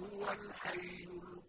وهو الحي القيوم.